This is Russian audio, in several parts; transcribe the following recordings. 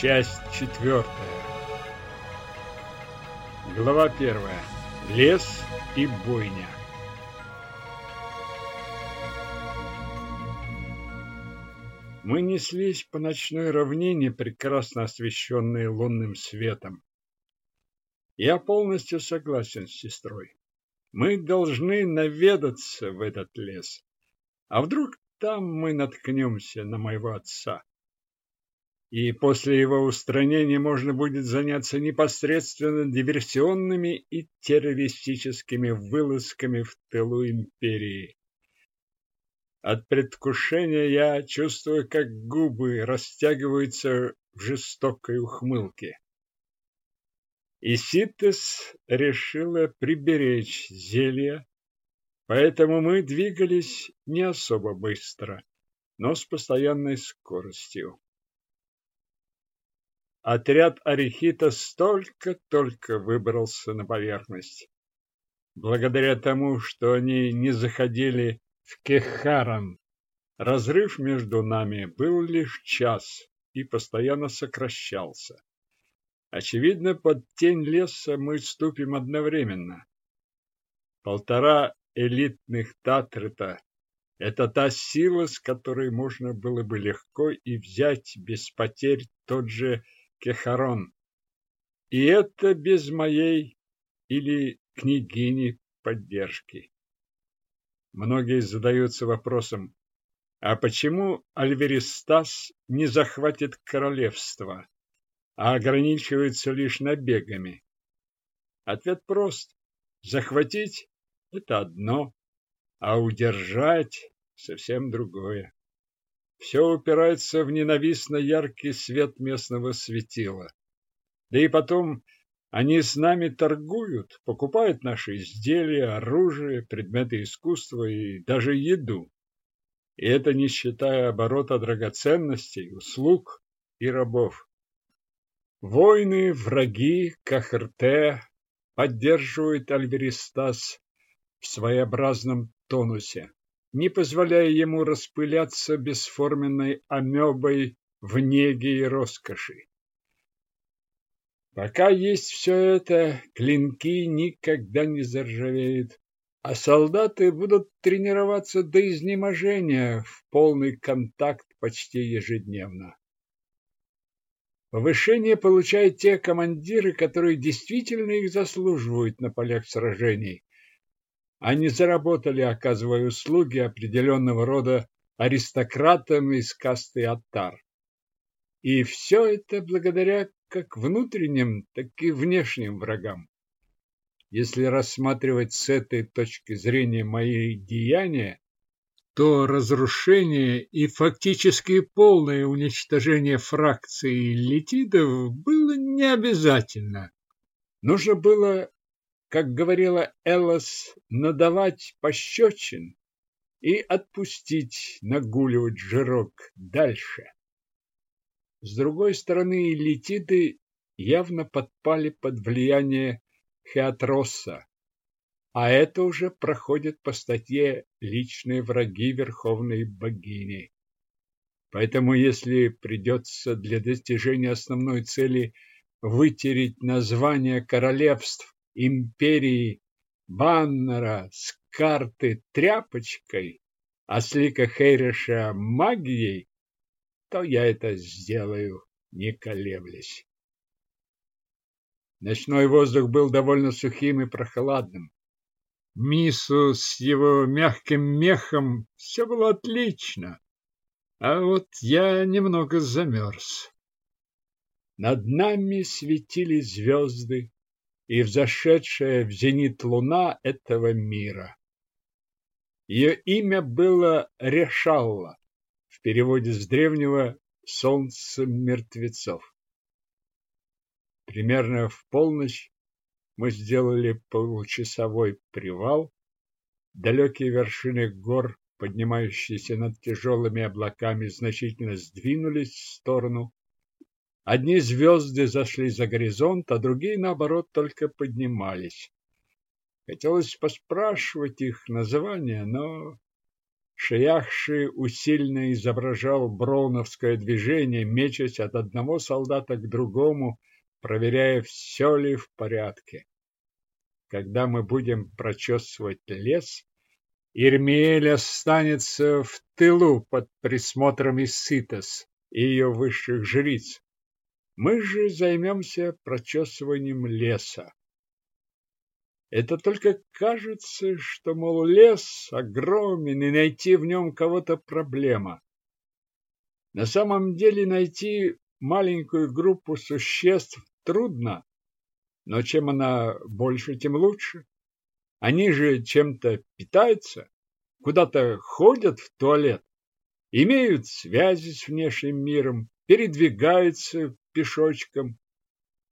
Часть четвертая. Глава первая. Лес и бойня. Мы неслись по ночной равнине, прекрасно освещенной лунным светом. Я полностью согласен с сестрой. Мы должны наведаться в этот лес. А вдруг там мы наткнемся на моего отца? И после его устранения можно будет заняться непосредственно диверсионными и террористическими вылазками в тылу империи. От предвкушения я чувствую, как губы растягиваются в жестокой ухмылке. И Ситес решила приберечь зелье, поэтому мы двигались не особо быстро, но с постоянной скоростью. Отряд Арихита столько-только выбрался на поверхность. Благодаря тому, что они не заходили в Кехаран, разрыв между нами был лишь час и постоянно сокращался. Очевидно, под тень леса мы ступим одновременно. Полтора элитных Татрета – это та сила, с которой можно было бы легко и взять без потерь тот же Кехарон. И это без моей или княгини поддержки. Многие задаются вопросом, а почему Альверистас не захватит королевство? а ограничивается лишь набегами? Ответ прост. Захватить – это одно, а удержать – совсем другое. Все упирается в ненавистно яркий свет местного светила. Да и потом они с нами торгуют, покупают наши изделия, оружие, предметы искусства и даже еду. И это не считая оборота драгоценностей, услуг и рабов. Войны, враги, Кахрте поддерживают Альверистас в своеобразном тонусе, не позволяя ему распыляться бесформенной амебой в неге и роскоши. Пока есть все это, клинки никогда не заржавеют, а солдаты будут тренироваться до изнеможения в полный контакт почти ежедневно. Повышение получают те командиры, которые действительно их заслуживают на полях сражений. Они заработали, оказывая услуги определенного рода аристократам из касты Аттар. И все это благодаря как внутренним, так и внешним врагам. Если рассматривать с этой точки зрения мои деяния, то разрушение и фактически полное уничтожение фракции летидов было не обязательно. Нужно было, как говорила Эллас, надавать пощечин и отпустить нагуливать жирок дальше. С другой стороны, летиды явно подпали под влияние Хеатроса, а это уже проходит по статье «Личные враги Верховной Богини». Поэтому, если придется для достижения основной цели вытереть название королевств, империи, баннера с карты тряпочкой, а слика Хейреша магией, то я это сделаю, не колеблясь. Ночной воздух был довольно сухим и прохладным. Мису с его мягким мехом все было отлично, а вот я немного замерз. Над нами светили звезды и взошедшая в зенит луна этого мира. Ее имя было Решалла, в переводе с древнего «Солнце мертвецов». Примерно в полночь мы сделали получасовой привал. Далекие вершины гор, поднимающиеся над тяжелыми облаками, значительно сдвинулись в сторону. Одни звезды зашли за горизонт, а другие, наоборот, только поднимались. Хотелось поспрашивать их названия, но Шияхши усильно изображал броуновское движение, мечась от одного солдата к другому, проверяя, все ли в порядке. Когда мы будем прочесывать лес, Ирмиэль останется в тылу под присмотром Иситос и ее высших жриц. Мы же займемся прочесыванием леса. Это только кажется, что, мол, лес огромен, и найти в нем кого-то проблема. На самом деле найти маленькую группу существ трудно, но чем она больше, тем лучше. Они же чем-то питаются, куда-то ходят в туалет, имеют связи с внешним миром, передвигаются пешочком.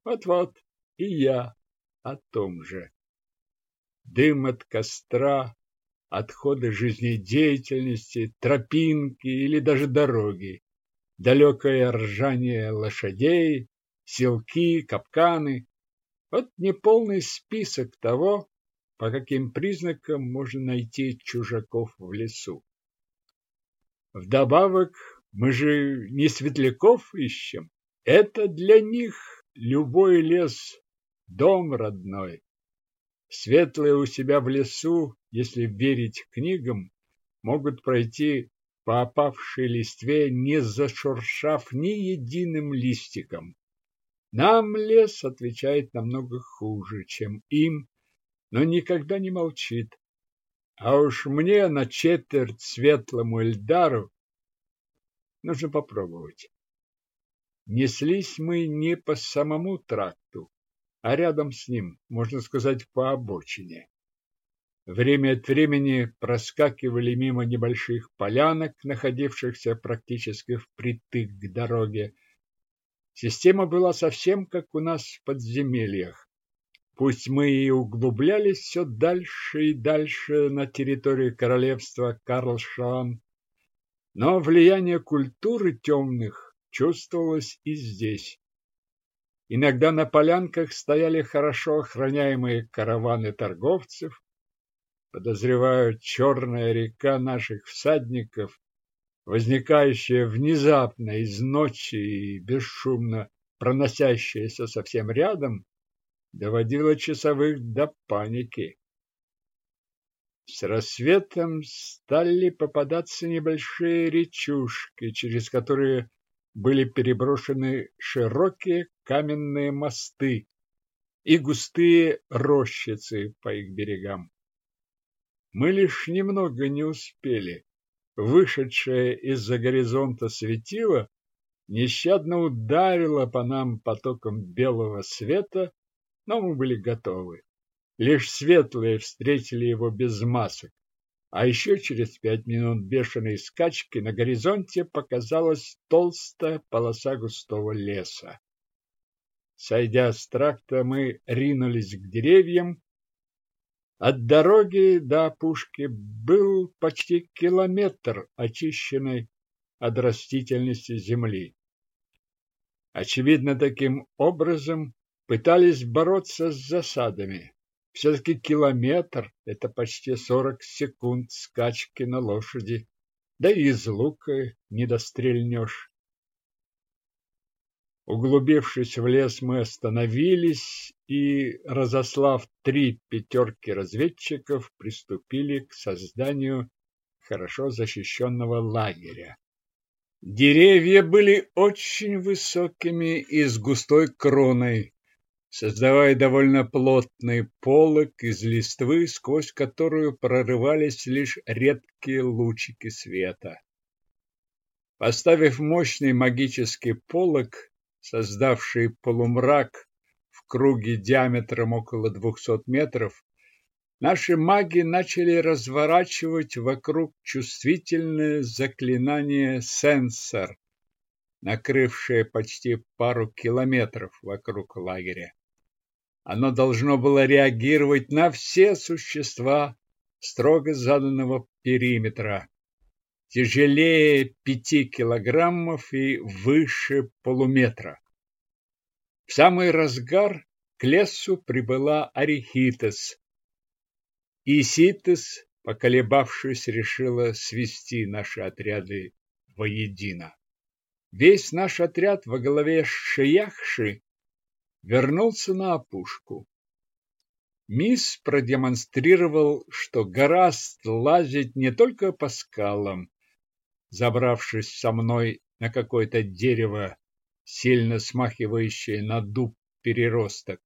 Вот-вот и я о том же дым от костра, отходы жизнедеятельности, тропинки или даже дороги, далекое ржание лошадей, селки, капканы. Вот неполный список того, по каким признакам можно найти чужаков в лесу. Вдобавок, мы же не светляков ищем. Это для них любой лес – дом родной. Светлые у себя в лесу, если верить книгам, могут пройти по опавшей листве, не зашуршав ни единым листиком. Нам лес отвечает намного хуже, чем им, но никогда не молчит. А уж мне на четверть светлому Эльдару нужно попробовать. Неслись мы не по самому тракту, а рядом с ним, можно сказать, по обочине. Время от времени проскакивали мимо небольших полянок, находившихся практически впритык к дороге. Система была совсем как у нас в подземельях. Пусть мы и углублялись все дальше и дальше на территорию королевства Карлшан, но влияние культуры темных чувствовалось и здесь. Иногда на полянках стояли хорошо охраняемые караваны торговцев. Подозреваю, черная река наших всадников, возникающая внезапно из ночи и бесшумно проносящаяся совсем рядом, доводила часовых до паники. С рассветом стали попадаться небольшие речушки, через которые были переброшены широкие каменные мосты и густые рощицы по их берегам. Мы лишь немного не успели. Вышедшее из-за горизонта светило нещадно ударило по нам потоком белого света, но мы были готовы. Лишь светлые встретили его без масок. А еще через пять минут бешеной скачки на горизонте показалась толстая полоса густого леса. Сойдя с тракта, мы ринулись к деревьям. От дороги до опушки был почти километр очищенной от растительности земли. Очевидно, таким образом пытались бороться с засадами. Все-таки километр – это почти сорок секунд скачки на лошади, да и из лука не дострельнешь. Углубившись в лес, мы остановились и, разослав три пятерки разведчиков, приступили к созданию хорошо защищенного лагеря. Деревья были очень высокими и с густой кроной, создавая довольно плотный полог из листвы, сквозь которую прорывались лишь редкие лучики света. Поставив мощный магический полог, создавший полумрак в круге диаметром около двухсот метров, наши маги начали разворачивать вокруг чувствительное заклинание «Сенсор», накрывшее почти пару километров вокруг лагеря. Оно должно было реагировать на все существа строго заданного периметра, тяжелее пяти килограммов и выше полуметра. В самый разгар к лесу прибыла Арихитес. Иситес, поколебавшись, решила свести наши отряды воедино. Весь наш отряд во главе Шияхши вернулся на опушку. Мисс продемонстрировал, что гораст лазить не только по скалам, забравшись со мной на какое-то дерево, сильно смахивающее на дуб переросток.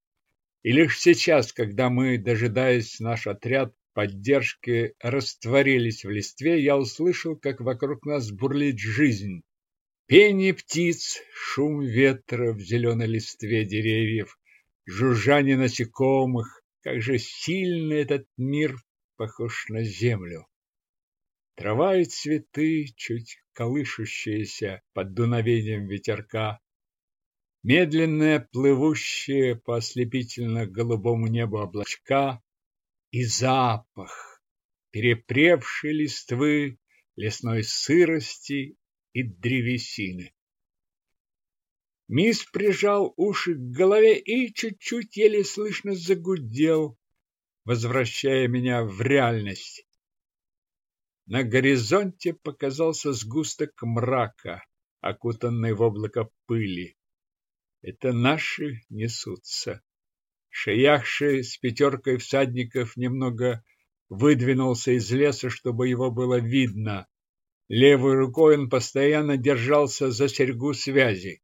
И лишь сейчас, когда мы, дожидаясь наш отряд поддержки, растворились в листве, я услышал, как вокруг нас бурлит жизнь. Пение птиц, шум ветра в зеленой листве деревьев, жужжание насекомых, как же сильно этот мир похож на землю. Трава и цветы, чуть колышущиеся под дуновением ветерка, медленные плывущие по ослепительно-голубому небу облачка и запах перепревшей листвы, лесной сырости и древесины. Мисс прижал уши к голове и чуть-чуть еле слышно загудел, возвращая меня в реальность. На горизонте показался сгусток мрака, окутанный в облако пыли. Это наши несутся. Шияхши с пятеркой всадников немного выдвинулся из леса, чтобы его было видно. Левой рукой он постоянно держался за серьгу связи.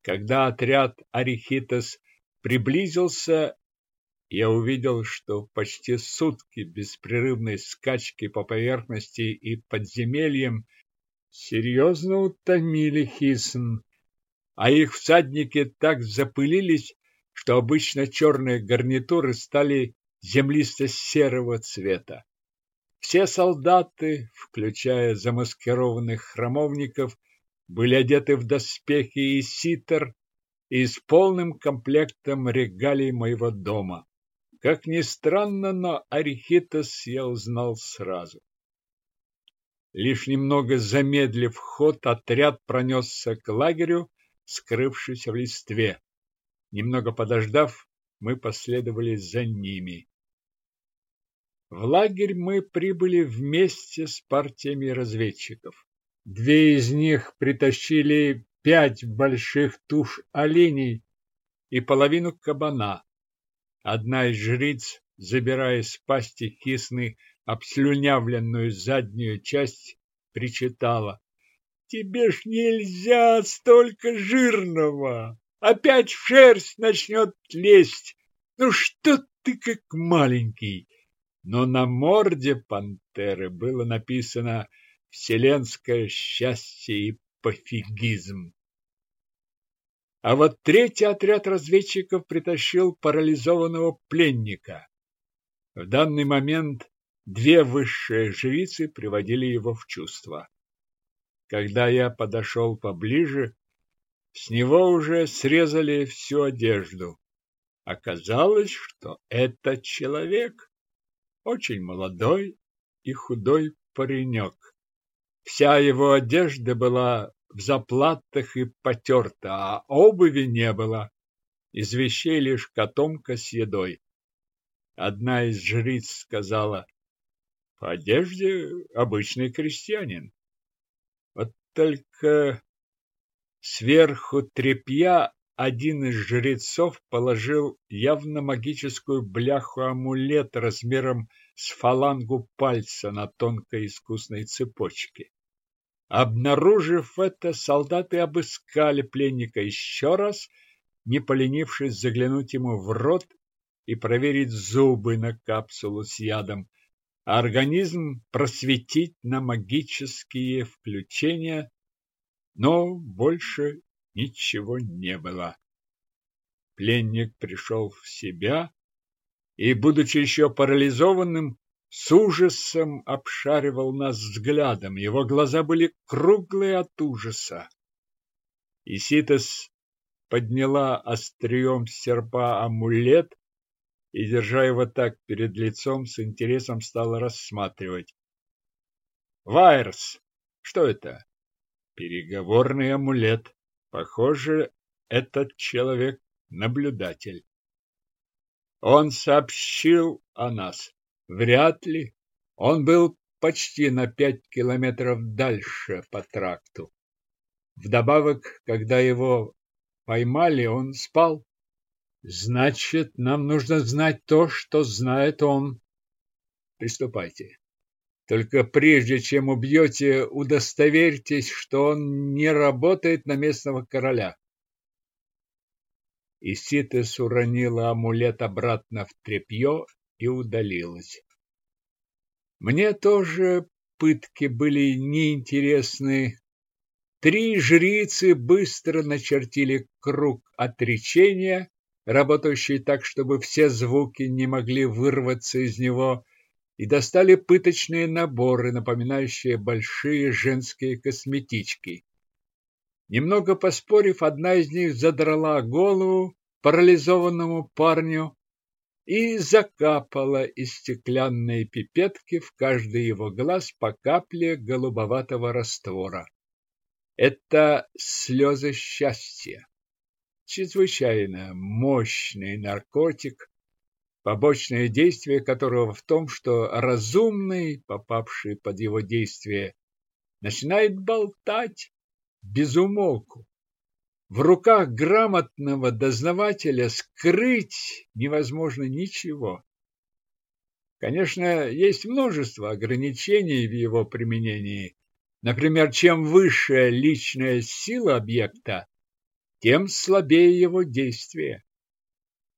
Когда отряд Арихитос приблизился, я увидел, что почти сутки беспрерывной скачки по поверхности и подземельям серьезно утомили Хисн, а их всадники так запылились, что обычно черные гарнитуры стали землисто-серого цвета. Все солдаты, включая замаскированных храмовников, были одеты в доспехи и ситер и с полным комплектом регалий моего дома. Как ни странно, но Арихитос я узнал сразу. Лишь немного замедлив ход, отряд пронесся к лагерю, скрывшись в листве. Немного подождав, мы последовали за ними. В лагерь мы прибыли вместе с партиями разведчиков. Две из них притащили пять больших туш оленей и половину кабана. Одна из жриц, забирая с пасти кисны обслюнявленную заднюю часть, причитала. «Тебе ж нельзя столько жирного! Опять шерсть начнет лезть! Ну что ты как маленький!» Но на морде пантеры было написано вселенское счастье и пофигизм. А вот третий отряд разведчиков притащил парализованного пленника. В данный момент две высшие жрицы приводили его в чувство. Когда я подошел поближе, с него уже срезали всю одежду. Оказалось, что это человек, очень молодой и худой паренек. Вся его одежда была в заплатах и потерта, а обуви не было. Из вещей лишь котомка с едой. Одна из жриц сказала, по одежде обычный крестьянин. Вот только сверху тряпья один из жрецов положил явно магическую бляху-амулет размером с фалангу пальца на тонкой искусной цепочке. Обнаружив это, солдаты обыскали пленника еще раз, не поленившись заглянуть ему в рот и проверить зубы на капсулу с ядом, а организм просветить на магические включения, но больше ничего не было. Пленник пришел в себя и, будучи еще парализованным, с ужасом обшаривал нас взглядом. Его глаза были круглые от ужаса. Иситос подняла острием серпа амулет и, держа его так перед лицом, с интересом стала рассматривать. «Вайерс! Что это?» «Переговорный амулет. Похоже, этот человек — наблюдатель. Он сообщил о нас. Вряд ли. Он был почти на пять километров дальше по тракту. Вдобавок, когда его поймали, он спал. Значит, нам нужно знать то, что знает он. Приступайте. Только прежде чем убьете, удостоверьтесь, что он не работает на местного короля. Иситес уронила амулет обратно в тряпье и удалилась. Мне тоже пытки были неинтересны. Три жрицы быстро начертили круг отречения, работающий так, чтобы все звуки не могли вырваться из него, и достали пыточные наборы, напоминающие большие женские косметички. Немного поспорив, одна из них задрала голову парализованному парню и закапала из стеклянной пипетки в каждый его глаз по капле голубоватого раствора. Это слезы счастья. Чрезвычайно мощный наркотик, побочное действие которого в том, что разумный, попавший под его действие, начинает болтать без умолку. В руках грамотного дознавателя скрыть невозможно ничего. Конечно, есть множество ограничений в его применении. Например, чем выше личная сила объекта, тем слабее его действие.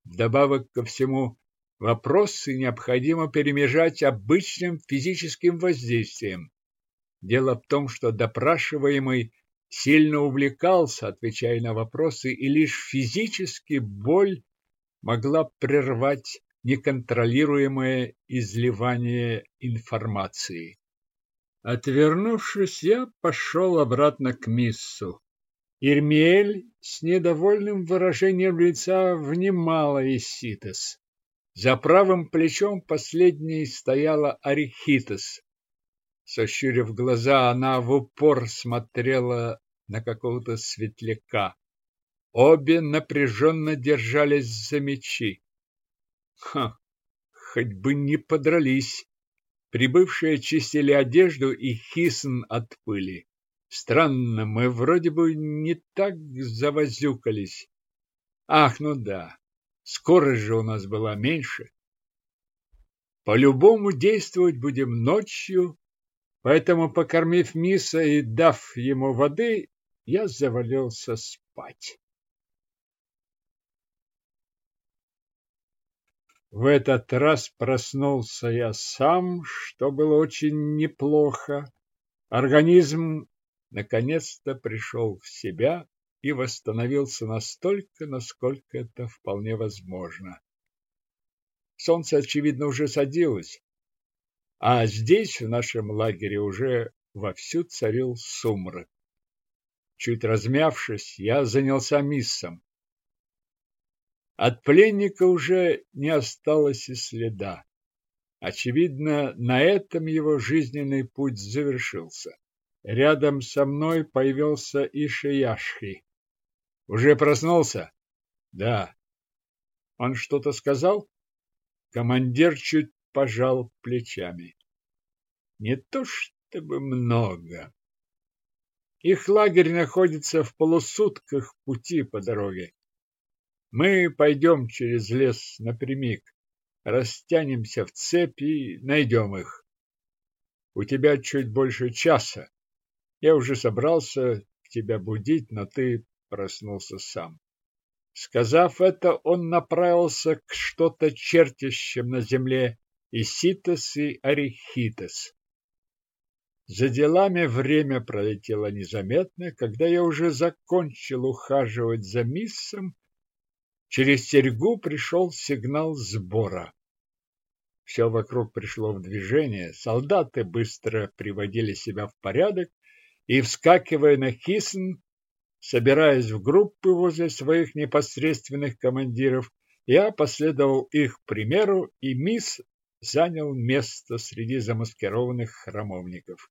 Вдобавок ко всему, вопросы необходимо перемежать обычным физическим воздействием. Дело в том, что допрашиваемый сильно увлекался, отвечая на вопросы, и лишь физически боль могла прервать неконтролируемое изливание информации. Отвернувшись, я пошел обратно к миссу. Ирмель с недовольным выражением лица внимала Иситес. За правым плечом последней стояла Арихитес, Сощурив глаза, она в упор смотрела на какого-то светляка. Обе напряженно держались за мечи. Ха, хоть бы не подрались. Прибывшие чистили одежду и хисн от пыли. Странно, мы вроде бы не так завозюкались. Ах, ну да, скорость же у нас была меньше. По-любому действовать будем ночью Поэтому, покормив Миса и дав ему воды, я завалился спать. В этот раз проснулся я сам, что было очень неплохо. Организм наконец-то пришел в себя и восстановился настолько, насколько это вполне возможно. Солнце, очевидно, уже садилось. А здесь, в нашем лагере, уже вовсю царил сумрак. Чуть размявшись, я занялся миссом. От пленника уже не осталось и следа. Очевидно, на этом его жизненный путь завершился. Рядом со мной появился Ишияшхи. Уже проснулся? Да. Он что-то сказал? Командир чуть пожал плечами. Не то чтобы много. Их лагерь находится в полусутках пути по дороге. Мы пойдем через лес напрямик, растянемся в цепи и найдем их. У тебя чуть больше часа. Я уже собрался тебя будить, но ты проснулся сам. Сказав это, он направился к что-то чертящим на земле Иситос и Арихитос. За делами время пролетело незаметно, когда я уже закончил ухаживать за миссом, через серьгу пришел сигнал сбора. Все вокруг пришло в движение, солдаты быстро приводили себя в порядок и, вскакивая на хисн, собираясь в группы возле своих непосредственных командиров, я последовал их примеру, и мисс занял место среди замаскированных храмовников.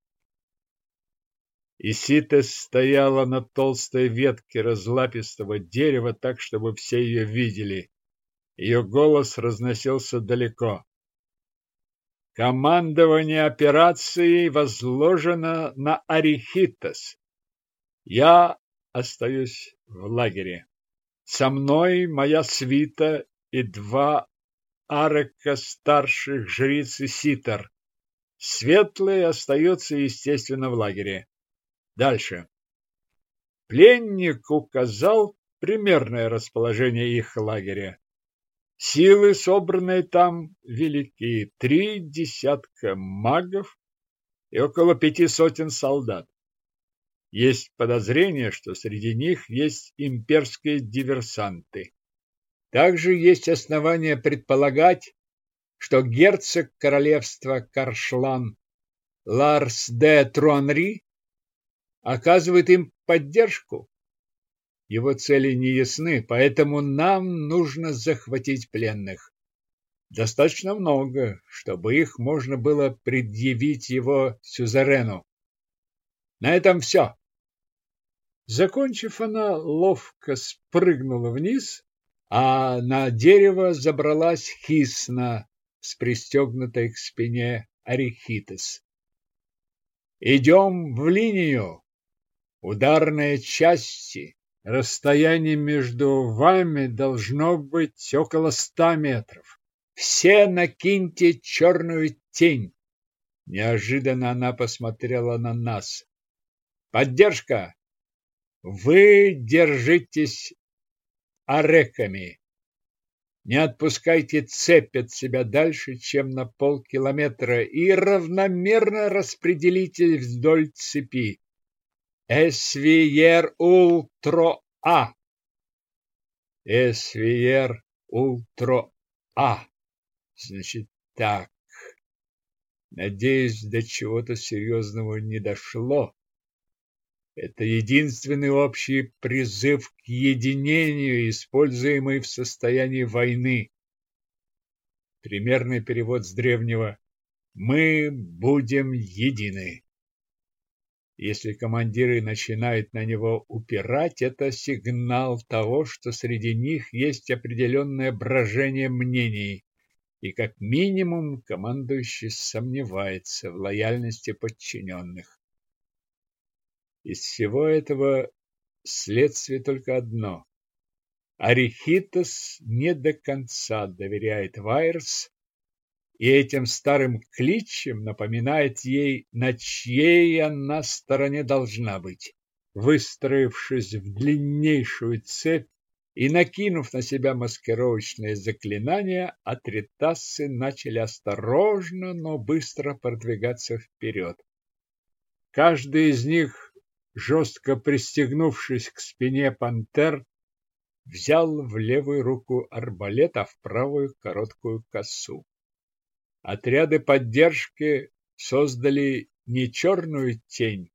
Иситес стояла на толстой ветке разлапистого дерева так, чтобы все ее видели. Ее голос разносился далеко. Командование операцией возложено на Арихитос. Я остаюсь в лагере. Со мной моя свита и два арека старших жриц и ситар. Светлый остается, естественно, в лагере. Дальше. Пленник указал примерное расположение их лагеря. Силы, собранные там, велики. Три десятка магов и около пяти сотен солдат. Есть подозрение, что среди них есть имперские диверсанты. Также есть основания предполагать, что герцог королевства Каршлан Ларс де Труанри оказывает им поддержку его цели не ясны, поэтому нам нужно захватить пленных. Достаточно много, чтобы их можно было предъявить его сюзерену. На этом все. Закончив, она ловко спрыгнула вниз, а на дерево забралась хисна с пристегнутой к спине Арихитес. Идем в линию. Ударные части Расстояние между вами должно быть около ста метров. Все накиньте черную тень. Неожиданно она посмотрела на нас. Поддержка! Вы держитесь ареками. Не отпускайте цепь от себя дальше, чем на полкилометра, и равномерно распределите вдоль цепи. Эсвиер Ультро А. Эсвиер Ультро А. Значит так. Надеюсь, до чего-то серьезного не дошло. Это единственный общий призыв к единению, используемый в состоянии войны. Примерный перевод с древнего «Мы будем едины». Если командиры начинают на него упирать, это сигнал того, что среди них есть определенное брожение мнений, и как минимум командующий сомневается в лояльности подчиненных. Из всего этого следствие только одно. Арихитос не до конца доверяет Вайерс и этим старым кличем напоминает ей, на чьей она стороне должна быть. Выстроившись в длиннейшую цепь и накинув на себя маскировочное заклинание, атритасы начали осторожно, но быстро продвигаться вперед. Каждый из них, жестко пристегнувшись к спине пантер, взял в левую руку арбалет, а в правую короткую косу. Отряды поддержки создали не черную тень,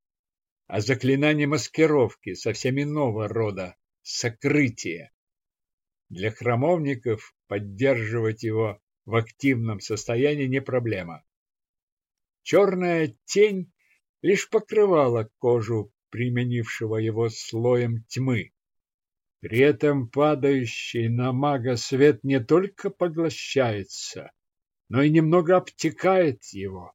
а заклинание маскировки совсем иного рода – сокрытие. Для храмовников поддерживать его в активном состоянии не проблема. Черная тень лишь покрывала кожу применившего его слоем тьмы. При этом падающий на мага свет не только поглощается, но и немного обтекает его.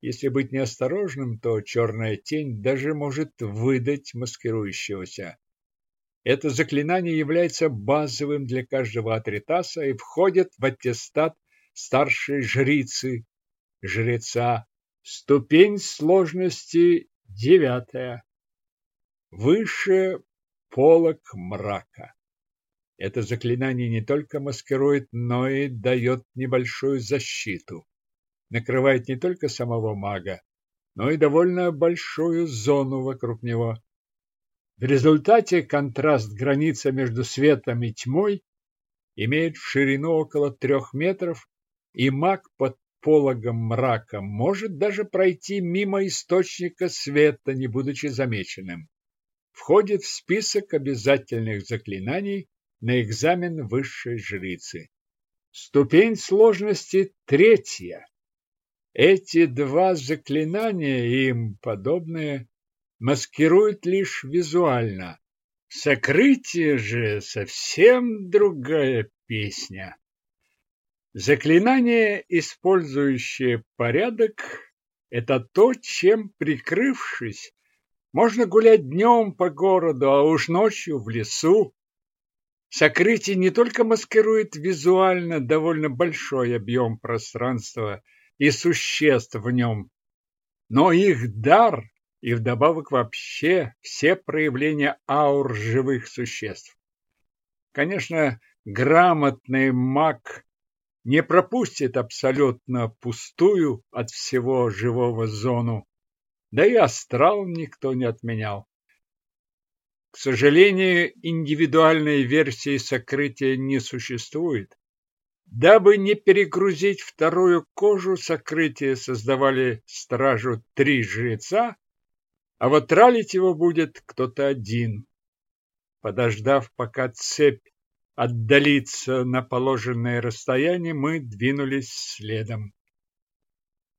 Если быть неосторожным, то черная тень даже может выдать маскирующегося. Это заклинание является базовым для каждого атритаса и входит в аттестат старшей жрицы, жреца. Ступень сложности девятая. Выше полок мрака. Это заклинание не только маскирует, но и дает небольшую защиту. Накрывает не только самого мага, но и довольно большую зону вокруг него. В результате контраст граница между светом и тьмой имеет ширину около трех метров, и маг под пологом мрака может даже пройти мимо источника света, не будучи замеченным. Входит в список обязательных заклинаний, на экзамен высшей жрицы. Ступень сложности третья. Эти два заклинания и им подобные маскируют лишь визуально. Сокрытие же совсем другая песня. Заклинание, использующее порядок, это то, чем, прикрывшись, можно гулять днем по городу, а уж ночью в лесу. Сокрытие не только маскирует визуально довольно большой объем пространства и существ в нем, но их дар и вдобавок вообще все проявления аур живых существ. Конечно, грамотный маг не пропустит абсолютно пустую от всего живого зону, да и астрал никто не отменял. К сожалению, индивидуальной версии сокрытия не существует. Дабы не перегрузить вторую кожу, сокрытие создавали стражу три жреца, а вот тралить его будет кто-то один. Подождав, пока цепь отдалится на положенное расстояние, мы двинулись следом.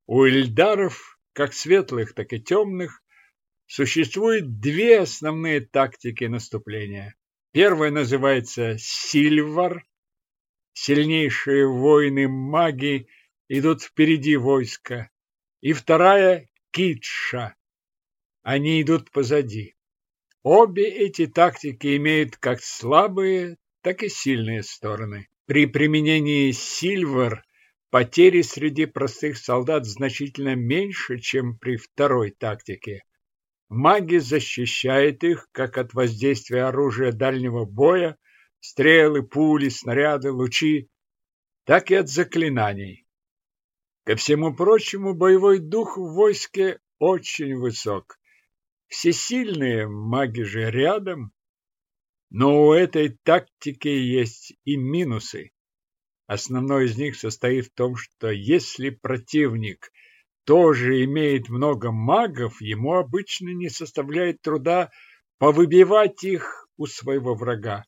У Эльдаров, как светлых, так и темных, существует две основные тактики наступления. Первая называется Сильвар. Сильнейшие воины-маги идут впереди войска. И вторая Китша. Они идут позади. Обе эти тактики имеют как слабые, так и сильные стороны. При применении Сильвер потери среди простых солдат значительно меньше, чем при второй тактике. Маги защищают их как от воздействия оружия дальнего боя, стрелы, пули, снаряды, лучи, так и от заклинаний. Ко всему прочему, боевой дух в войске очень высок. Все сильные маги же рядом, но у этой тактики есть и минусы. Основной из них состоит в том, что если противник тоже имеет много магов, ему обычно не составляет труда повыбивать их у своего врага.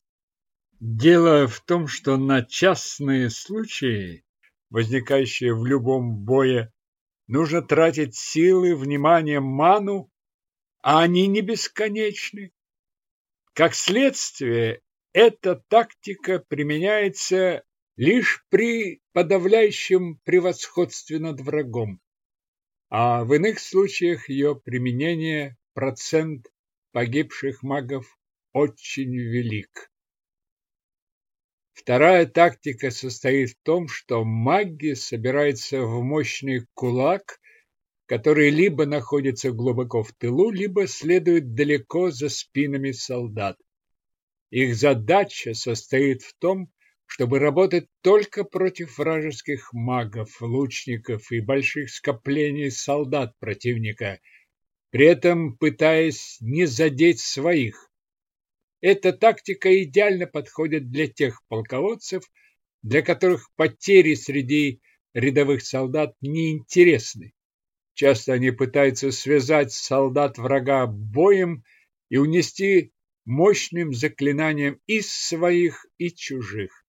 Дело в том, что на частные случаи, возникающие в любом бое, нужно тратить силы, внимание, ману, а они не бесконечны. Как следствие, эта тактика применяется лишь при подавляющем превосходстве над врагом, а в иных случаях ее применение процент погибших магов очень велик. Вторая тактика состоит в том, что маги собираются в мощный кулак который либо находится глубоко в тылу, либо следует далеко за спинами солдат. Их задача состоит в том, чтобы работать только против вражеских магов, лучников и больших скоплений солдат противника, при этом пытаясь не задеть своих. Эта тактика идеально подходит для тех полководцев, для которых потери среди рядовых солдат неинтересны. Часто они пытаются связать солдат врага боем и унести мощным заклинанием и своих, и чужих.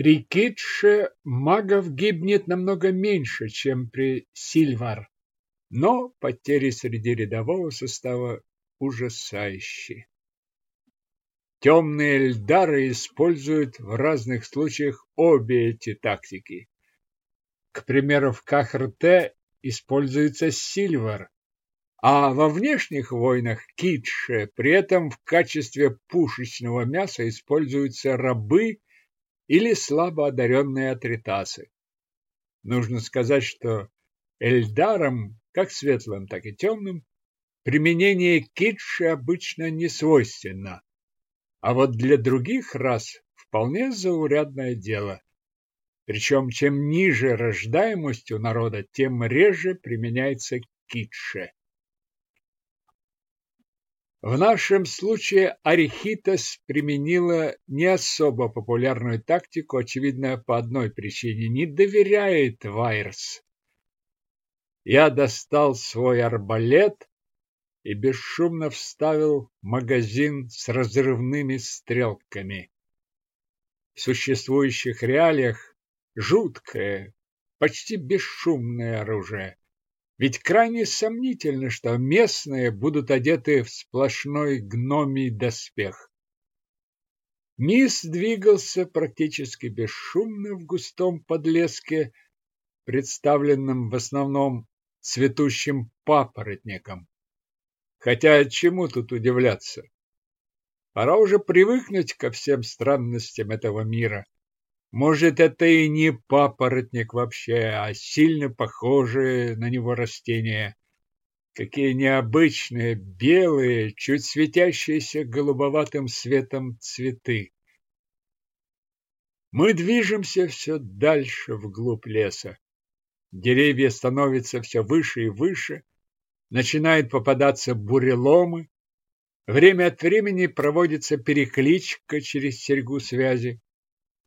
При Китше магов гибнет намного меньше, чем при Сильвар, но потери среди рядового состава ужасающие. Темные эльдары используют в разных случаях обе эти тактики. К примеру, в КХРТ используется сильвер, а во внешних войнах китше при этом в качестве пушечного мяса используются рабы или слабо одаренные атритасы. Нужно сказать, что эльдарам, как светлым, так и темным, применение китши обычно не свойственно, а вот для других рас вполне заурядное дело. Причем чем ниже рождаемость у народа, тем реже применяется китше. В нашем случае Арихитас применила не особо популярную тактику, очевидно, по одной причине – не доверяет Вайерс. Я достал свой арбалет и бесшумно вставил магазин с разрывными стрелками. В существующих реалиях жуткое, почти бесшумное оружие. Ведь крайне сомнительно, что местные будут одеты в сплошной гномий доспех. Мисс двигался практически бесшумно в густом подлеске, представленном в основном цветущим папоротником. Хотя чему тут удивляться? Пора уже привыкнуть ко всем странностям этого мира. Может, это и не папоротник вообще, а сильно похожее на него растение. Какие необычные, белые, чуть светящиеся голубоватым светом цветы. Мы движемся все дальше вглубь леса. Деревья становятся все выше и выше, начинают попадаться буреломы. Время от времени проводится перекличка через серьгу связи.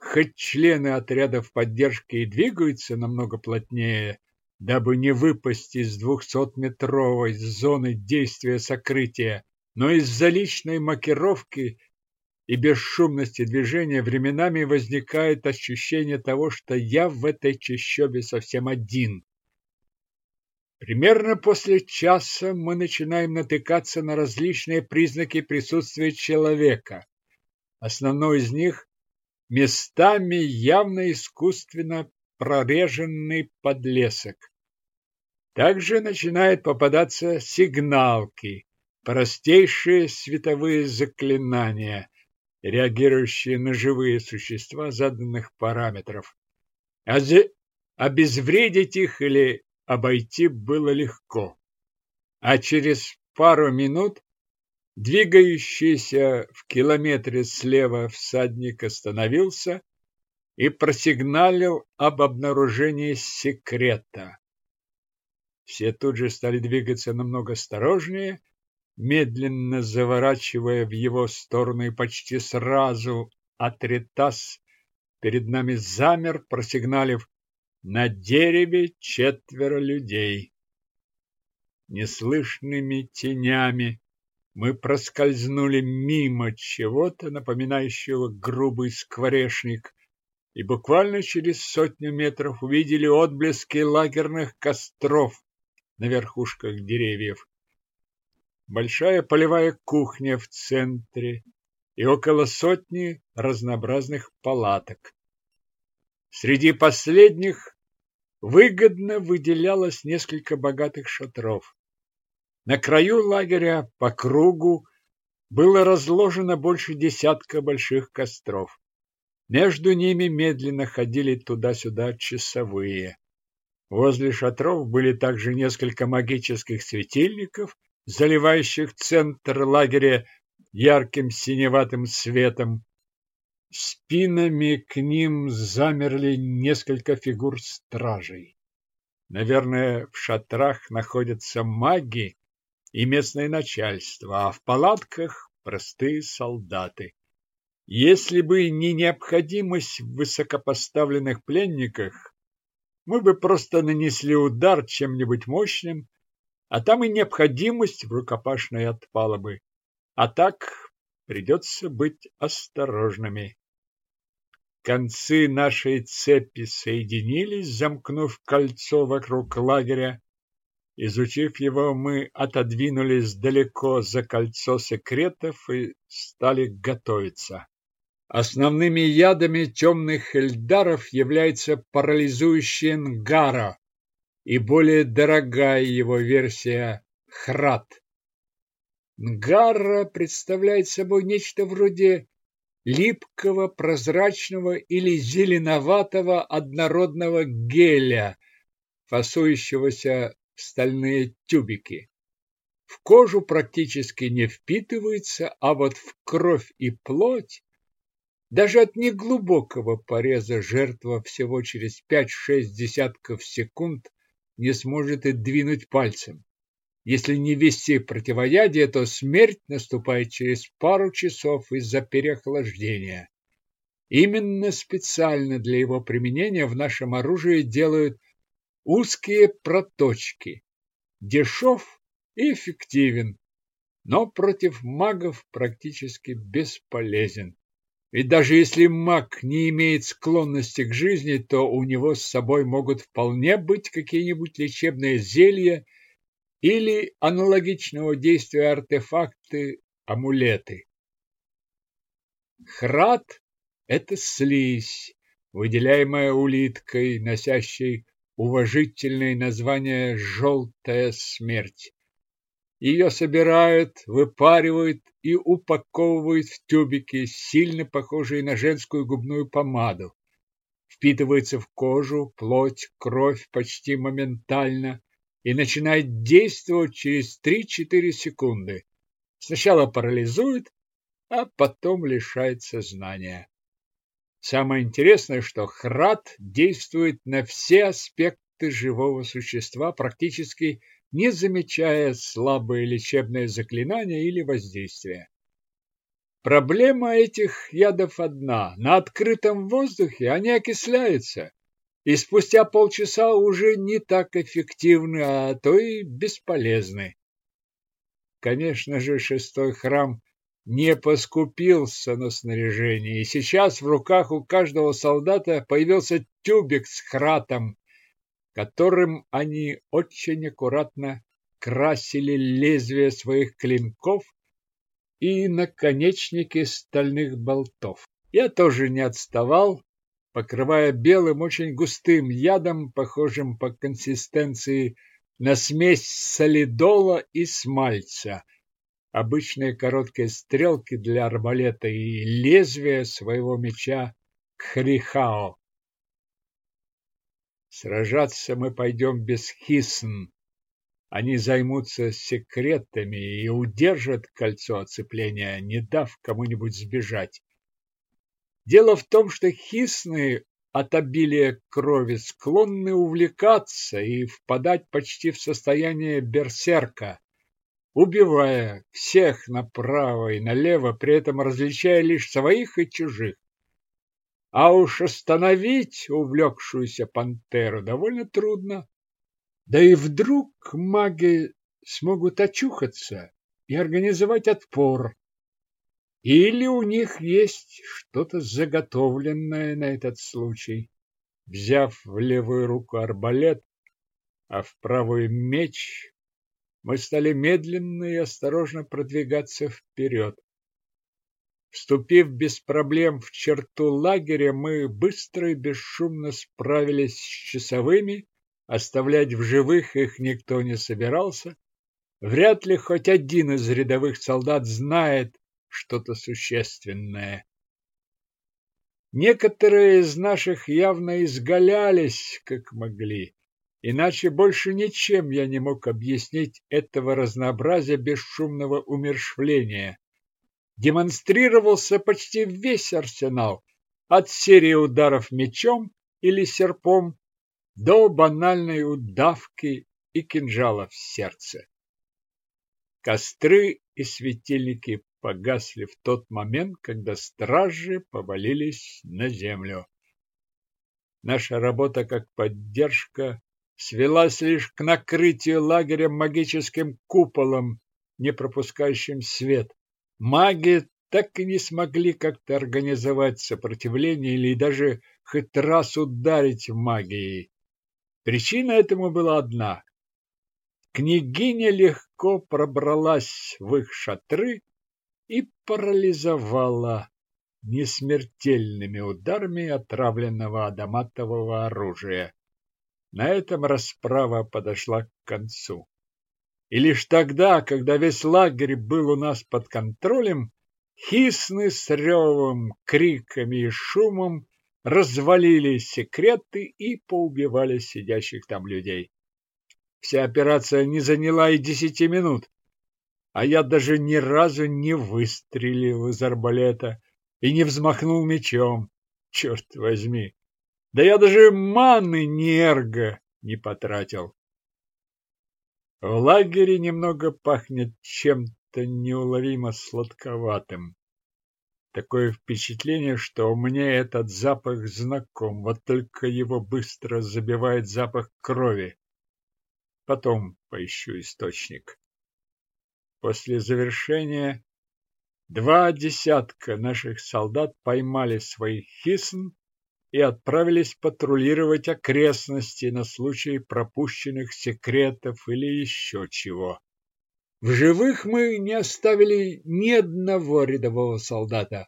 Хоть члены отрядов поддержки и двигаются намного плотнее, дабы не выпасть из двухсотметровой зоны действия сокрытия, но из-за личной макировки и бесшумности движения временами возникает ощущение того, что я в этой чащобе совсем один. Примерно после часа мы начинаем натыкаться на различные признаки присутствия человека. Основной из них – местами явно искусственно прореженный подлесок. Также начинают попадаться сигналки, простейшие световые заклинания, реагирующие на живые существа заданных параметров. Обезвредить их или обойти было легко. А через пару минут двигающийся в километре слева всадник остановился и просигналил об обнаружении секрета. Все тут же стали двигаться намного осторожнее, медленно заворачивая в его сторону и почти сразу Атритас перед нами замер, просигналив «На дереве четверо людей». Неслышными тенями мы проскользнули мимо чего-то, напоминающего грубый скворечник, и буквально через сотню метров увидели отблески лагерных костров, на верхушках деревьев. Большая полевая кухня в центре и около сотни разнообразных палаток. Среди последних выгодно выделялось несколько богатых шатров. На краю лагеря по кругу было разложено больше десятка больших костров. Между ними медленно ходили туда-сюда часовые. Возле шатров были также несколько магических светильников, заливающих центр лагеря ярким синеватым светом. Спинами к ним замерли несколько фигур стражей. Наверное, в шатрах находятся маги и местное начальство, а в палатках простые солдаты. Если бы не необходимость в высокопоставленных пленниках, мы бы просто нанесли удар чем-нибудь мощным, а там и необходимость в рукопашной отпала бы. А так придется быть осторожными. Концы нашей цепи соединились, замкнув кольцо вокруг лагеря. Изучив его, мы отодвинулись далеко за кольцо секретов и стали готовиться. Основными ядами темных эльдаров является парализующий Нгара и более дорогая его версия Храт. Нгара представляет собой нечто вроде липкого, прозрачного или зеленоватого однородного геля, фасующегося стальные тюбики. В кожу практически не впитывается, а вот в кровь и плоть даже от неглубокого пореза жертва всего через 5-6 десятков секунд не сможет и двинуть пальцем. Если не вести противоядие, то смерть наступает через пару часов из-за переохлаждения. Именно специально для его применения в нашем оружии делают узкие проточки. Дешев и эффективен, но против магов практически бесполезен. Ведь даже если маг не имеет склонности к жизни, то у него с собой могут вполне быть какие-нибудь лечебные зелья или аналогичного действия артефакты, амулеты. Храд – это слизь, выделяемая улиткой, носящей уважительное название «желтая смерть». Ее собирают, выпаривают и упаковывают в тюбики, сильно похожие на женскую губную помаду. Впитывается в кожу, плоть, кровь почти моментально и начинает действовать через 3-4 секунды. Сначала парализует, а потом лишает сознания. Самое интересное, что храд действует на все аспекты живого существа, практически не замечая слабые лечебные заклинания или воздействия. Проблема этих ядов одна. На открытом воздухе они окисляются, и спустя полчаса уже не так эффективны, а то и бесполезны. Конечно же, шестой храм не поскупился на снаряжение, и сейчас в руках у каждого солдата появился тюбик с хратом, которым они очень аккуратно красили лезвия своих клинков и наконечники стальных болтов. Я тоже не отставал, покрывая белым очень густым ядом, похожим по консистенции на смесь солидола и смальца, обычные короткие стрелки для арбалета и лезвие своего меча Кхрихао. Сражаться мы пойдем без хисн. Они займутся секретами и удержат кольцо оцепления, не дав кому-нибудь сбежать. Дело в том, что хисны от обилия крови склонны увлекаться и впадать почти в состояние берсерка, убивая всех направо и налево, при этом различая лишь своих и чужих. А уж остановить увлекшуюся пантеру довольно трудно. Да и вдруг маги смогут очухаться и организовать отпор. Или у них есть что-то заготовленное на этот случай. Взяв в левую руку арбалет, а в правую меч, мы стали медленно и осторожно продвигаться вперед. Вступив без проблем в черту лагеря, мы быстро и бесшумно справились с часовыми, оставлять в живых их никто не собирался. Вряд ли хоть один из рядовых солдат знает что-то существенное. Некоторые из наших явно изгалялись, как могли, иначе больше ничем я не мог объяснить этого разнообразия бесшумного умершвления демонстрировался почти весь арсенал, от серии ударов мечом или серпом до банальной удавки и кинжала в сердце. Костры и светильники погасли в тот момент, когда стражи повалились на землю. Наша работа как поддержка свелась лишь к накрытию лагеря магическим куполом, не пропускающим свет. Маги так и не смогли как-то организовать сопротивление или даже хоть раз ударить магией. Причина этому была одна. Княгиня легко пробралась в их шатры и парализовала несмертельными ударами отравленного адаматового оружия. На этом расправа подошла к концу. И лишь тогда, когда весь лагерь был у нас под контролем, хисны с ревом, криками и шумом развалили секреты и поубивали сидящих там людей. Вся операция не заняла и десяти минут, а я даже ни разу не выстрелил из арбалета и не взмахнул мечом. Черт возьми! Да я даже маны нерга не потратил. В лагере немного пахнет чем-то неуловимо сладковатым. Такое впечатление, что мне этот запах знаком, вот только его быстро забивает запах крови. Потом поищу источник. После завершения два десятка наших солдат поймали своих хисн и отправились патрулировать окрестности на случай пропущенных секретов или еще чего. В живых мы не оставили ни одного рядового солдата.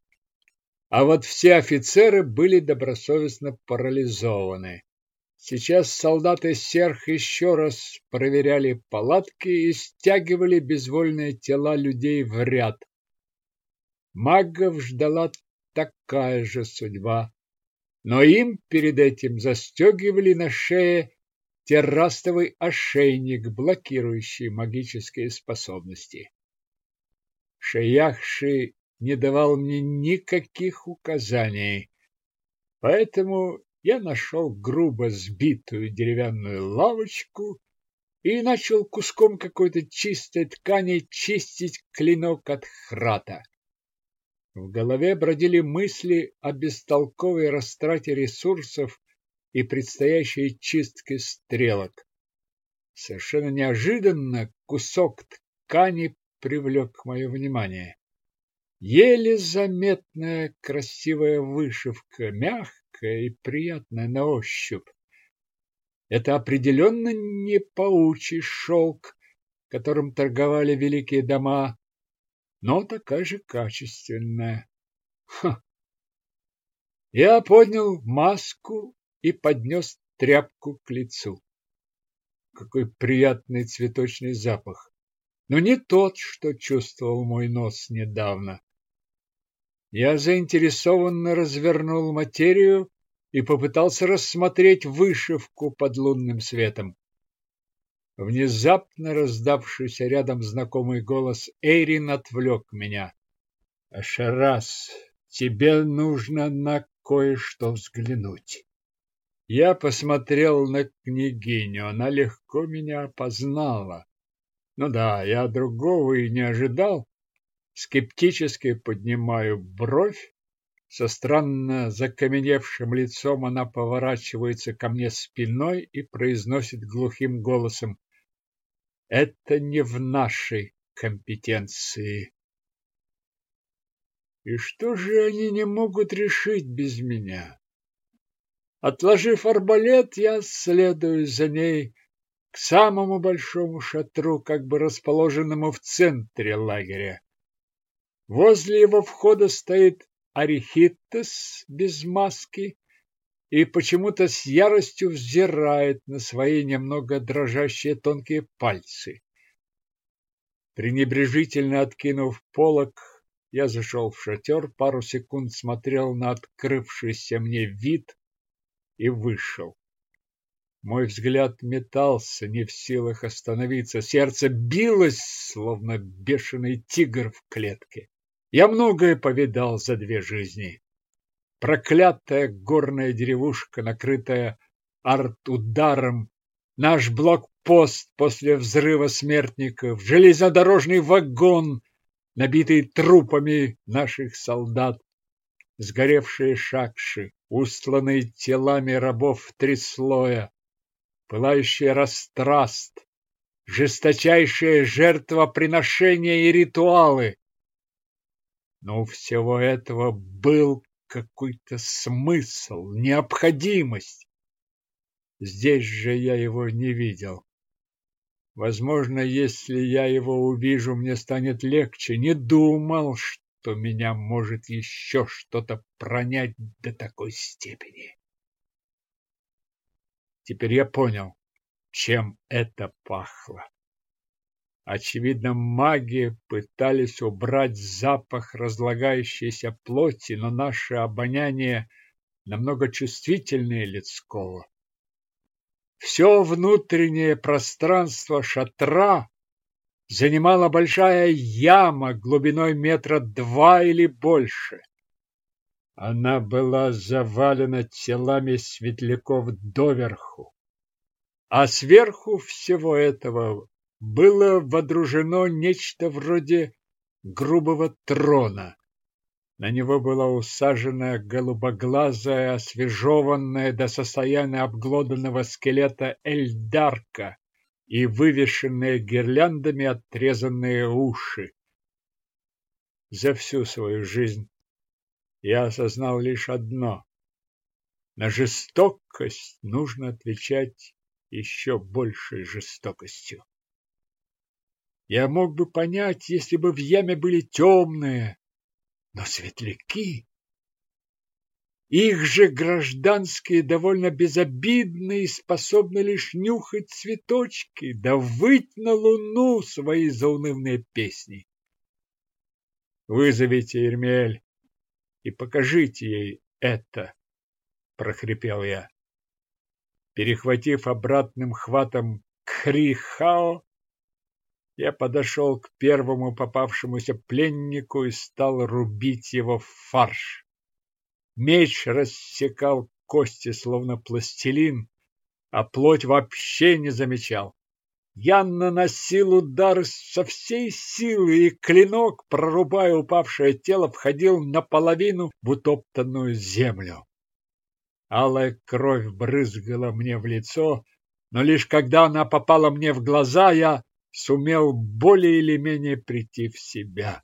а вот все офицеры были добросовестно парализованы. Сейчас солдаты Серх еще раз проверяли палатки и стягивали безвольные тела людей в ряд. Магов ждала такая же судьба, но им перед этим застегивали на шее террастовый ошейник, блокирующий магические способности. Шаяхши не давал мне никаких указаний, поэтому я нашел грубо сбитую деревянную лавочку и начал куском какой-то чистой ткани чистить клинок от храта. В голове бродили мысли о бестолковой растрате ресурсов и предстоящей чистке стрелок. Совершенно неожиданно кусок ткани привлек мое внимание. Еле заметная красивая вышивка, мягкая, и приятная на ощупь. Это определенно не паучий шелк, которым торговали великие дома, но такая же качественная. Ха! Я поднял маску и поднес тряпку к лицу. Какой приятный цветочный запах! Но не тот, что чувствовал мой нос недавно. Я заинтересованно развернул материю и попытался рассмотреть вышивку под лунным светом. Внезапно раздавшийся рядом знакомый голос Эйрин отвлек меня. «Ашарас, тебе нужно на кое-что взглянуть». Я посмотрел на княгиню, она легко меня опознала. Ну да, я другого и не ожидал, Скептически поднимаю бровь. Со странно закаменевшим лицом она поворачивается ко мне спиной и произносит глухим голосом. Это не в нашей компетенции. И что же они не могут решить без меня? Отложив арбалет, я следую за ней к самому большому шатру, как бы расположенному в центре лагеря. Возле его входа стоит Арихиттес без маски и почему-то с яростью взирает на свои немного дрожащие тонкие пальцы. Пренебрежительно откинув полог, я зашел в шатер, пару секунд смотрел на открывшийся мне вид и вышел. Мой взгляд метался, не в силах остановиться. Сердце билось, словно бешеный тигр в клетке. Я многое повидал за две жизни. Проклятая горная деревушка, накрытая арт-ударом, наш блокпост после взрыва смертников, железнодорожный вагон, набитый трупами наших солдат, сгоревшие шакши, устланные телами рабов в три слоя, пылающий растраст, жесточайшее жертвоприношения и ритуалы, но у всего этого был какой-то смысл, необходимость. Здесь же я его не видел. Возможно, если я его увижу, мне станет легче. Не думал, что меня может еще что-то пронять до такой степени. Теперь я понял, чем это пахло. Очевидно, маги пытались убрать запах разлагающейся плоти, но наше обоняние намного чувствительнее людского. Все внутреннее пространство шатра занимала большая яма глубиной метра два или больше. Она была завалена телами светляков доверху, а сверху всего этого было водружено нечто вроде грубого трона. На него была усажена голубоглазая, освежеванная до состояния обглоданного скелета эльдарка и вывешенные гирляндами отрезанные уши. За всю свою жизнь я осознал лишь одно. На жестокость нужно отвечать еще большей жестокостью. Я мог бы понять, если бы в яме были темные, но светляки Их же гражданские довольно безобидны и способны лишь нюхать цветочки, да выть на луну свои заунывные песни. Вызовите Ирмель и покажите ей это, прохрипел я. Перехватив обратным хватом Кхрихао, я подошел к первому попавшемуся пленнику и стал рубить его в фарш. Меч рассекал кости, словно пластилин, а плоть вообще не замечал. Я наносил удар со всей силы, и клинок, прорубая упавшее тело, входил наполовину в утоптанную землю. Алая кровь брызгала мне в лицо, но лишь когда она попала мне в глаза, я сумел более или менее прийти в себя.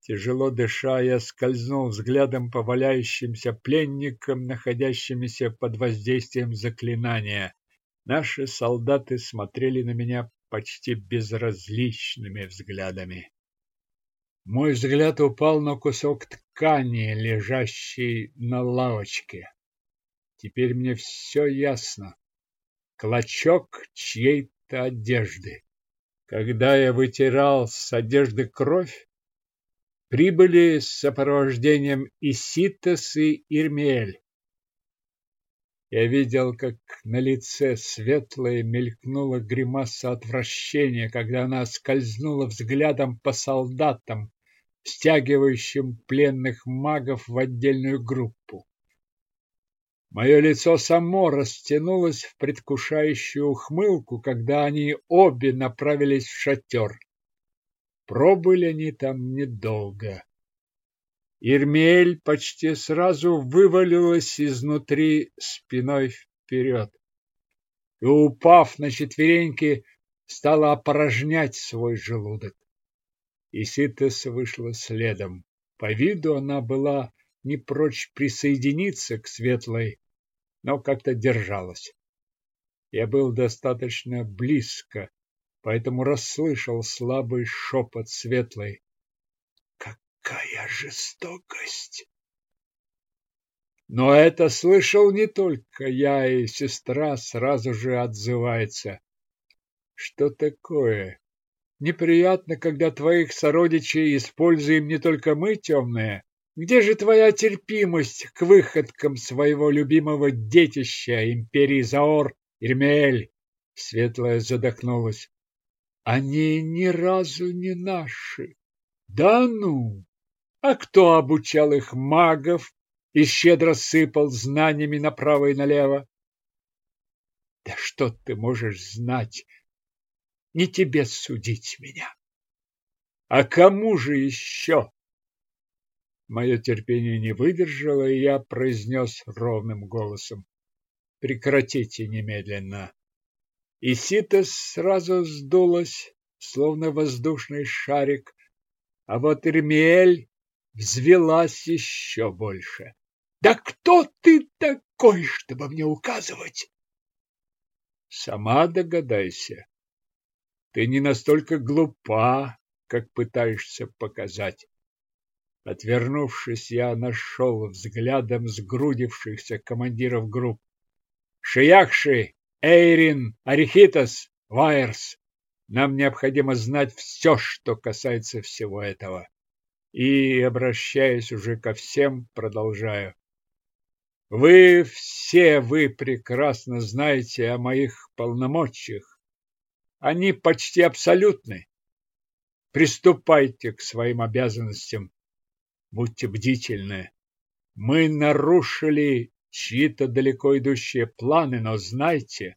Тяжело дыша, я скользнул взглядом по валяющимся пленникам, находящимися под воздействием заклинания. Наши солдаты смотрели на меня почти безразличными взглядами. Мой взгляд упал на кусок ткани, лежащий на лавочке. Теперь мне все ясно. Клочок чьей-то одежды. Когда я вытирал с одежды кровь, прибыли с сопровождением Иситос и Ирмель. Я видел, как на лице светлое мелькнула гримаса отвращения, когда она скользнула взглядом по солдатам, стягивающим пленных магов в отдельную группу. Мое лицо само растянулось в предвкушающую ухмылку, когда они обе направились в шатер. Пробыли они там недолго. Ирмель почти сразу вывалилась изнутри спиной вперед и, упав на четвереньки, стала опорожнять свой желудок. Иситес вышла следом. По виду она была не прочь присоединиться к светлой, но как-то держалась. Я был достаточно близко, поэтому расслышал слабый шепот светлой. Какая жестокость! Но это слышал не только я, и сестра сразу же отзывается. Что такое? Неприятно, когда твоих сородичей используем не только мы, темные. Где же твоя терпимость к выходкам своего любимого детища, империи Заор, Ирмель? Светлая задохнулась. Они ни разу не наши. Да ну! А кто обучал их магов и щедро сыпал знаниями направо и налево? Да что ты можешь знать? Не тебе судить меня. А кому же еще? Мое терпение не выдержало, и я произнес ровным голосом. Прекратите немедленно. И Сита сразу сдулась, словно воздушный шарик, а вот Ирмиэль взвелась еще больше. «Да кто ты такой, чтобы мне указывать?» «Сама догадайся. Ты не настолько глупа, как пытаешься показать». Отвернувшись, я нашел взглядом сгрудившихся командиров групп. «Шияхши! Эйрин, Арихитас, Вайерс, нам необходимо знать все, что касается всего этого. И, обращаясь уже ко всем, продолжаю. Вы все, вы прекрасно знаете о моих полномочиях. Они почти абсолютны. Приступайте к своим обязанностям. Будьте бдительны. Мы нарушили чьи-то далеко идущие планы, но знайте,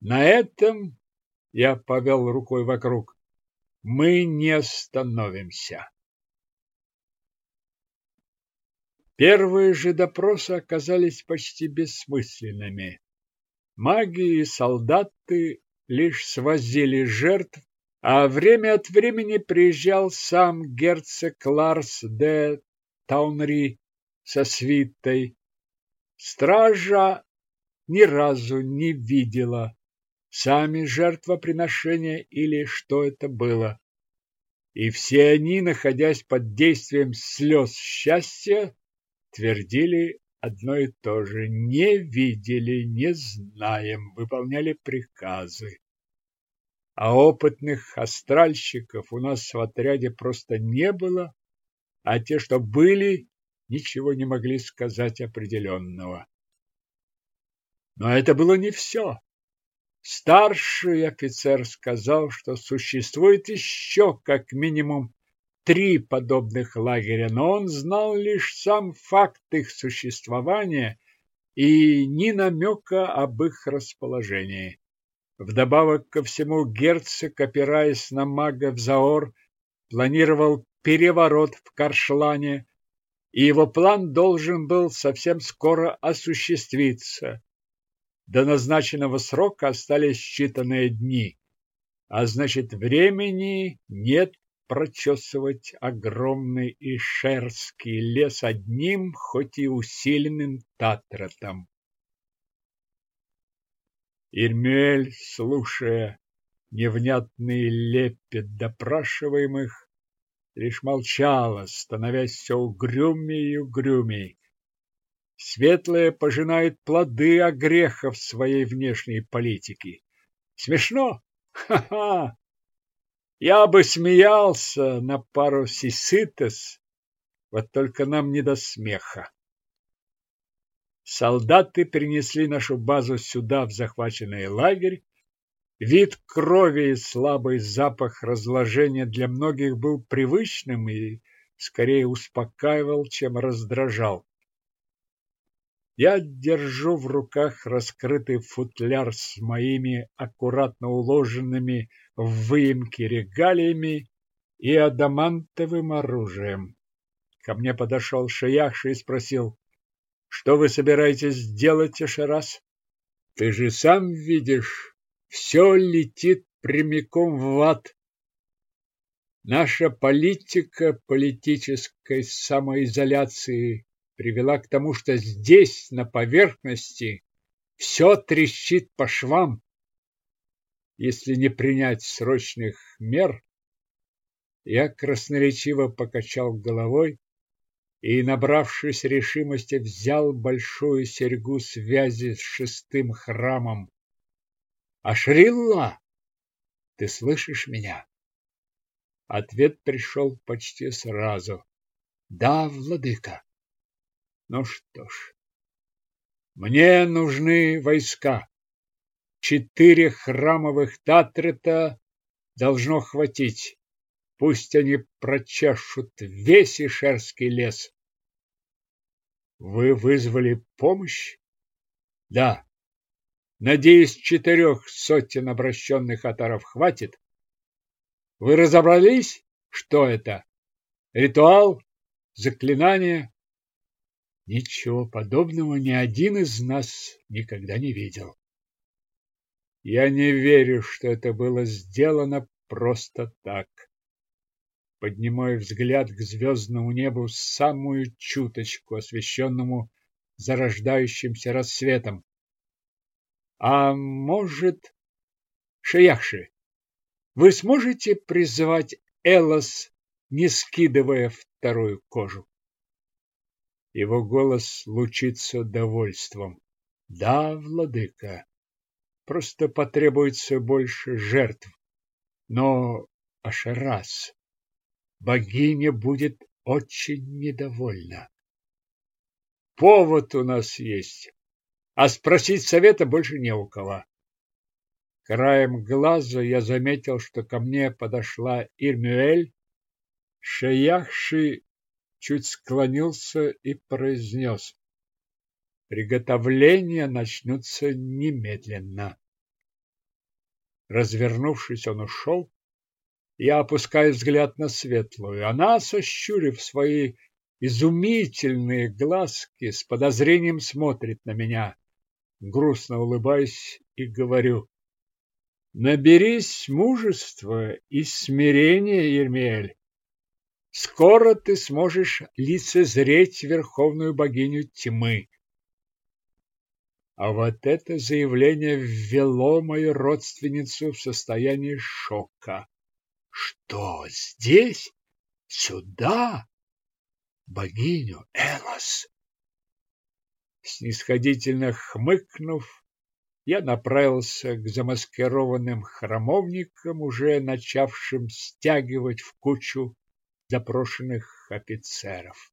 на этом я повел рукой вокруг. Мы не остановимся. Первые же допросы оказались почти бессмысленными. Маги и солдаты лишь свозили жертв, а время от времени приезжал сам герцог Ларс де Таунри со свитой, Стража ни разу не видела сами жертвоприношения или что это было. И все они, находясь под действием слез счастья, твердили одно и то же. Не видели, не знаем, выполняли приказы. А опытных астральщиков у нас в отряде просто не было, а те, что были, ничего не могли сказать определенного. Но это было не все. Старший офицер сказал, что существует еще как минимум три подобных лагеря, но он знал лишь сам факт их существования и ни намека об их расположении. Вдобавок ко всему герцог, опираясь на мага в Заор, планировал переворот в Каршлане, и его план должен был совсем скоро осуществиться. До назначенного срока остались считанные дни, а значит времени нет прочесывать огромный Ишерский лес одним, хоть и усиленным Татратом. Ирмель, слушая невнятный лепет допрашиваемых, лишь молчала, становясь все угрюмее и угрюмей. Светлое пожинает плоды огрехов своей внешней политики. Смешно? Ха-ха! Я бы смеялся на пару сиситес, вот только нам не до смеха. Солдаты принесли нашу базу сюда, в захваченный лагерь. Вид крови и слабый запах разложения для многих был привычным и скорее успокаивал, чем раздражал. Я держу в руках раскрытый футляр с моими аккуратно уложенными в выемки регалиями и адамантовым оружием. Ко мне подошел Шаяхши и спросил, что вы собираетесь делать, Эшерас? Ты же сам видишь, все летит прямиком в ад. Наша политика политической самоизоляции привела к тому, что здесь, на поверхности, все трещит по швам если не принять срочных мер, я красноречиво покачал головой и, набравшись решимости, взял большую серьгу связи с шестым храмом. «Ашрилла, ты слышишь меня?» Ответ пришел почти сразу. «Да, владыка». Ну что ж, мне нужны войска. Четыре храмовых Татрета должно хватить. Пусть они прочешут весь Ишерский лес. Вы вызвали помощь? Да. Надеюсь, четырех сотен обращенных атаров хватит. Вы разобрались, что это? Ритуал? Заклинание? Ничего подобного ни один из нас никогда не видел. Я не верю, что это было сделано просто так. Поднимаю взгляд к звездному небу, самую чуточку освещенному зарождающимся рассветом. А может, Шаяхши, вы сможете призывать Элос, не скидывая вторую кожу? Его голос лучится довольством. Да, владыка. Просто потребуется больше жертв. Но Ашерас, богиня будет очень недовольна. Повод у нас есть, а спросить совета больше не у кого. Краем глаза я заметил, что ко мне подошла Ирмюэль. Шаяхши чуть склонился и произнес. Приготовления начнутся немедленно. Развернувшись, он ушел. Я опускаю взгляд на светлую. Она, сощурив свои изумительные глазки, с подозрением смотрит на меня. Грустно улыбаюсь и говорю. Наберись мужества и смирения, Ермель. Скоро ты сможешь лицезреть верховную богиню тьмы. А вот это заявление ввело мою родственницу в состояние шока. Что, здесь? Сюда? Богиню Элос Снисходительно хмыкнув, я направился к замаскированным храмовникам, уже начавшим стягивать в кучу запрошенных офицеров.